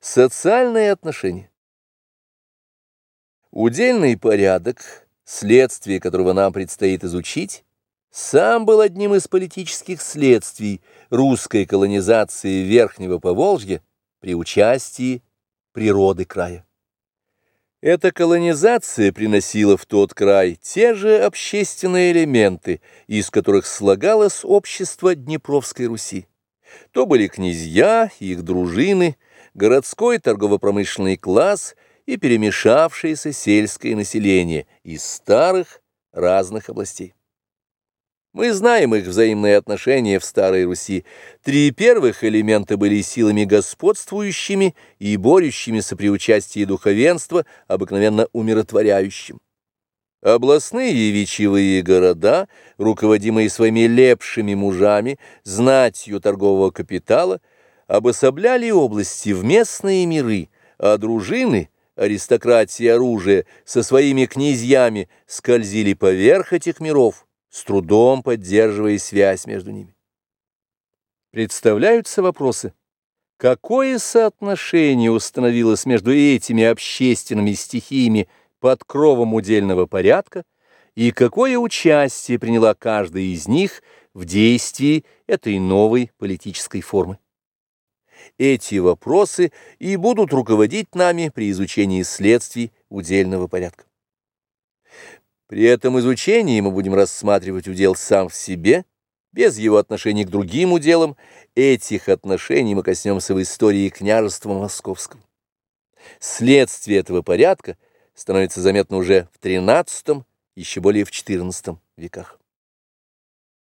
Социальные отношения. Удельный порядок, следствие которого нам предстоит изучить, сам был одним из политических следствий русской колонизации Верхнего Поволжья при участии природы края. Эта колонизация приносила в тот край те же общественные элементы, из которых слагалось общество Днепровской Руси. То были князья, их дружины, городской торгово-промышленный класс и перемешавшееся сельское население из старых разных областей. Мы знаем их взаимные отношения в Старой Руси. Три первых элемента были силами господствующими и борющимися при участии духовенства, обыкновенно умиротворяющим. Областные вечевые города, руководимые своими лепшими мужами, знатью торгового капитала, обособляли области в местные миры, а дружины, аристократии оружия со своими князьями скользили поверх этих миров, с трудом поддерживая связь между ними. Представляются вопросы. Какое соотношение установилось между этими общественными стихиями под кровом удельного порядка и какое участие приняла каждая из них в действии этой новой политической формы? Эти вопросы и будут руководить нами при изучении следствий удельного порядка. При этом изучении мы будем рассматривать удел сам в себе, без его отношений к другим уделам. Этих отношений мы коснемся в истории княжества Московского. Следствие этого порядка становится заметно уже в XIII, еще более в XIV веках.